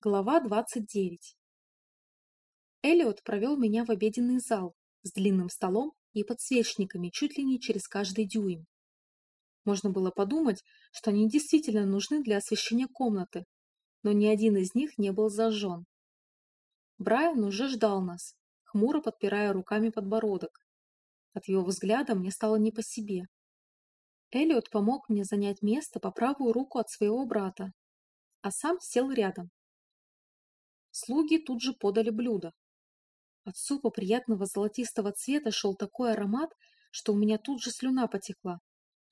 Глава 29 Эллиот провел меня в обеденный зал с длинным столом и подсвечниками чуть ли не через каждый дюйм. Можно было подумать, что они действительно нужны для освещения комнаты, но ни один из них не был зажжен. Брайан уже ждал нас, хмуро подпирая руками подбородок. От его взгляда мне стало не по себе. Эллиот помог мне занять место по правую руку от своего брата, а сам сел рядом. Слуги тут же подали блюдо. От супа приятного золотистого цвета шел такой аромат, что у меня тут же слюна потекла,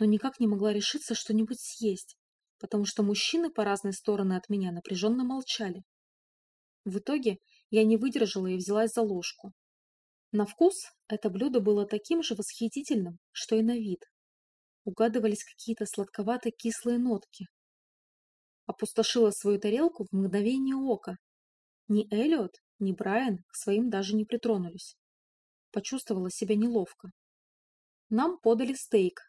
но никак не могла решиться что-нибудь съесть, потому что мужчины по разные стороны от меня напряженно молчали. В итоге я не выдержала и взялась за ложку. На вкус это блюдо было таким же восхитительным, что и на вид. Угадывались какие-то сладковато-кислые нотки. Опустошила свою тарелку в мгновение ока. Ни Эллиот, ни Брайан к своим даже не притронулись. Почувствовала себя неловко. Нам подали стейк,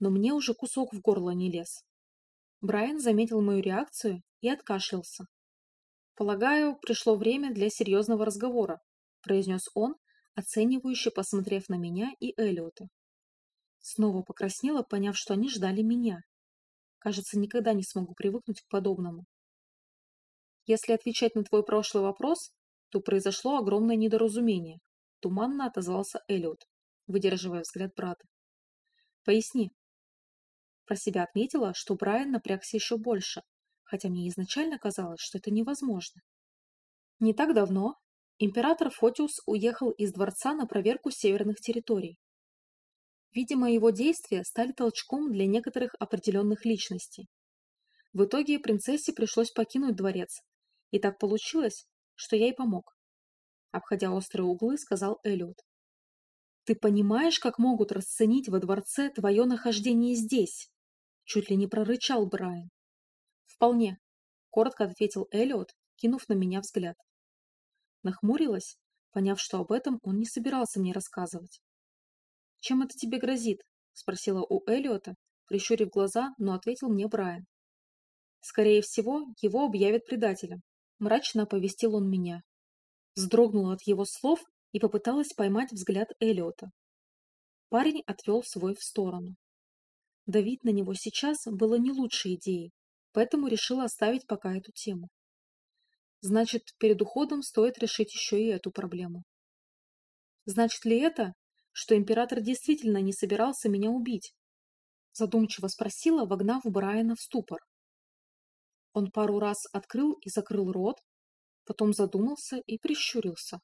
но мне уже кусок в горло не лез. Брайан заметил мою реакцию и откашлялся. «Полагаю, пришло время для серьезного разговора», – произнес он, оценивающе посмотрев на меня и Эллиота. Снова покраснела, поняв, что они ждали меня. Кажется, никогда не смогу привыкнуть к подобному. Если отвечать на твой прошлый вопрос, то произошло огромное недоразумение. Туманно отозвался Эллиот, выдерживая взгляд брата. Поясни. Про себя отметила, что Брайан напрягся еще больше, хотя мне изначально казалось, что это невозможно. Не так давно император Фотиус уехал из дворца на проверку северных территорий. Видимо, его действия стали толчком для некоторых определенных личностей. В итоге принцессе пришлось покинуть дворец, и так получилось, что я ей помог. Обходя острые углы, сказал Эллиот. «Ты понимаешь, как могут расценить во дворце твое нахождение здесь?» Чуть ли не прорычал Брайан. «Вполне», — коротко ответил Эллиот, кинув на меня взгляд. Нахмурилась, поняв, что об этом он не собирался мне рассказывать. «Чем это тебе грозит?» — спросила у Эллиота, прищурив глаза, но ответил мне Брайан. «Скорее всего, его объявят предателем», — мрачно оповестил он меня. Вздрогнула от его слов и попыталась поймать взгляд Эллиота. Парень отвел свой в сторону. Давить на него сейчас было не лучшей идеей, поэтому решила оставить пока эту тему. Значит, перед уходом стоит решить еще и эту проблему. Значит ли это, что император действительно не собирался меня убить? Задумчиво спросила, вогнав Брайана в ступор. Он пару раз открыл и закрыл рот, потом задумался и прищурился.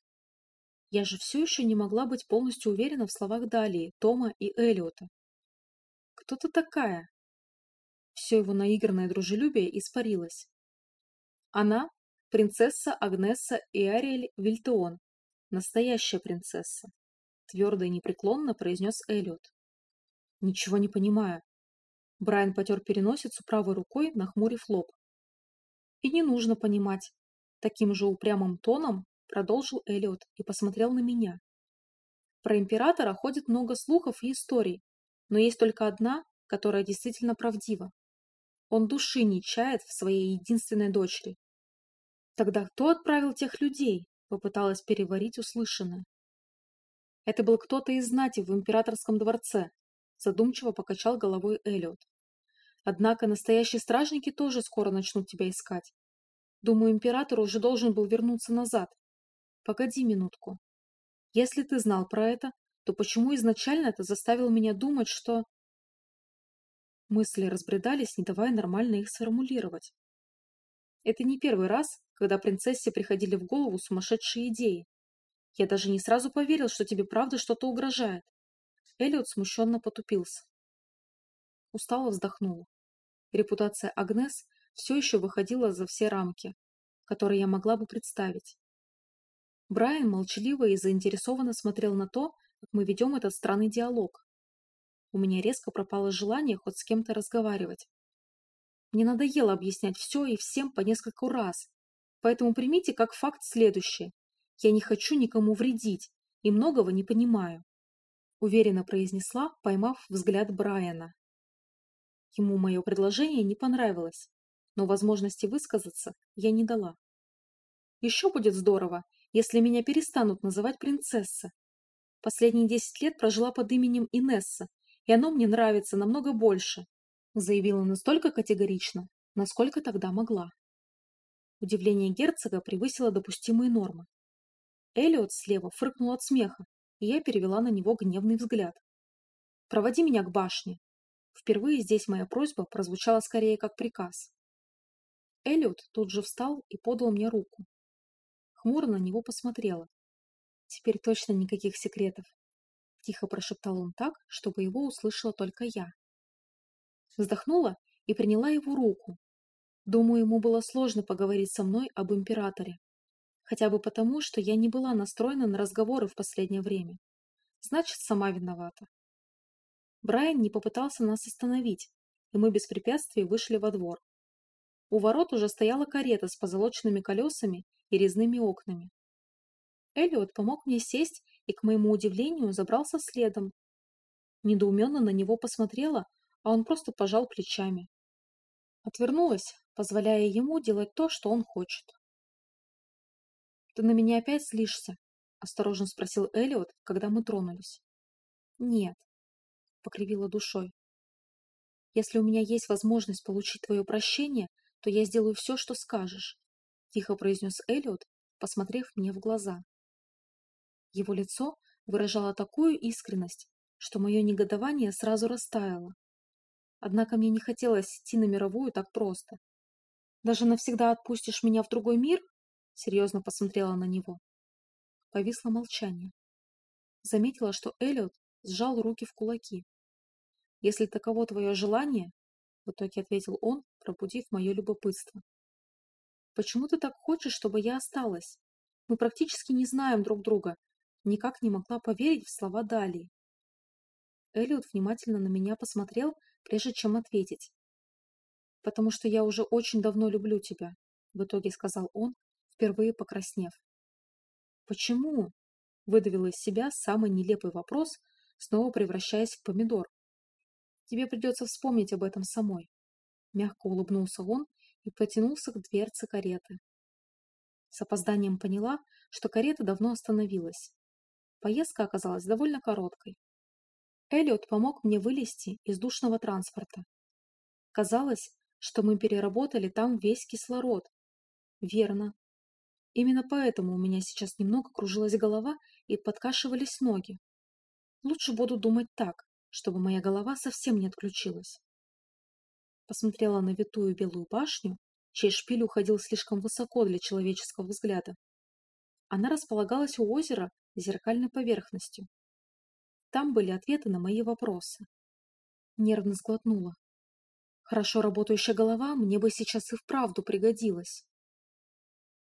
Я же все еще не могла быть полностью уверена в словах Далии, Тома и Эллиота. Кто ты такая? Все его наигранное дружелюбие испарилось. Она – принцесса Агнесса Иариэль Вильтеон, настоящая принцесса твердо и непреклонно произнес Эллиот. Ничего не понимаю. Брайан потер переносицу правой рукой, нахмурив лоб. И не нужно понимать. Таким же упрямым тоном продолжил Эллиот и посмотрел на меня. Про императора ходит много слухов и историй, но есть только одна, которая действительно правдива. Он души не чает в своей единственной дочери. Тогда кто отправил тех людей? Попыталась переварить услышанное. Это был кто-то из знати в императорском дворце, задумчиво покачал головой Эллиот. Однако настоящие стражники тоже скоро начнут тебя искать. Думаю, император уже должен был вернуться назад. Погоди минутку. Если ты знал про это, то почему изначально это заставило меня думать, что... Мысли разбредались, не давая нормально их сформулировать. Это не первый раз, когда принцессе приходили в голову сумасшедшие идеи. Я даже не сразу поверил, что тебе правда что-то угрожает. Эллиот смущенно потупился. Устало вздохнула. Репутация Агнес все еще выходила за все рамки, которые я могла бы представить. Брайан молчаливо и заинтересованно смотрел на то, как мы ведем этот странный диалог. У меня резко пропало желание хоть с кем-то разговаривать. Мне надоело объяснять все и всем по нескольку раз, поэтому примите как факт следующее. Я не хочу никому вредить и многого не понимаю», — уверенно произнесла, поймав взгляд Брайана. Ему мое предложение не понравилось, но возможности высказаться я не дала. Еще будет здорово, если меня перестанут называть принцесса. Последние десять лет прожила под именем Инесса, и оно мне нравится намного больше, заявила настолько категорично, насколько тогда могла. Удивление герцога превысило допустимые нормы. Элиот слева фыркнул от смеха, и я перевела на него гневный взгляд. «Проводи меня к башне». Впервые здесь моя просьба прозвучала скорее как приказ. Элиот тут же встал и подал мне руку. Хмуро на него посмотрела. «Теперь точно никаких секретов», — тихо прошептал он так, чтобы его услышала только я. Вздохнула и приняла его руку. Думаю, ему было сложно поговорить со мной об императоре. Хотя бы потому, что я не была настроена на разговоры в последнее время. Значит, сама виновата. Брайан не попытался нас остановить, и мы без препятствий вышли во двор. У ворот уже стояла карета с позолоченными колесами и резными окнами. Эллиот помог мне сесть и, к моему удивлению, забрался следом. Недоуменно на него посмотрела, а он просто пожал плечами. Отвернулась, позволяя ему делать то, что он хочет. «Ты на меня опять злишься?» — осторожно спросил Эллиот, когда мы тронулись. «Нет», — покривила душой. «Если у меня есть возможность получить твое прощение, то я сделаю все, что скажешь», — тихо произнес Эллиот, посмотрев мне в глаза. Его лицо выражало такую искренность, что мое негодование сразу растаяло. Однако мне не хотелось идти на мировую так просто. «Даже навсегда отпустишь меня в другой мир?» Серьезно посмотрела на него. Повисло молчание. Заметила, что Эллиот сжал руки в кулаки. «Если таково твое желание, в итоге ответил он, пробудив мое любопытство. «Почему ты так хочешь, чтобы я осталась? Мы практически не знаем друг друга». Никак не могла поверить в слова Далии. Эллиот внимательно на меня посмотрел, прежде чем ответить. «Потому что я уже очень давно люблю тебя», — в итоге сказал он, впервые покраснев. «Почему?» — выдавил из себя самый нелепый вопрос, снова превращаясь в помидор. Тебе придется вспомнить об этом самой. Мягко улыбнулся он и потянулся к дверце кареты. С опозданием поняла, что карета давно остановилась. Поездка оказалась довольно короткой. Эллиот помог мне вылезти из душного транспорта. Казалось, что мы переработали там весь кислород. Верно. Именно поэтому у меня сейчас немного кружилась голова и подкашивались ноги. Лучше буду думать так, чтобы моя голова совсем не отключилась. Посмотрела на витую белую башню, чей шпиль уходил слишком высоко для человеческого взгляда. Она располагалась у озера с зеркальной поверхностью. Там были ответы на мои вопросы. Нервно сглотнула. Хорошо работающая голова мне бы сейчас и вправду пригодилась.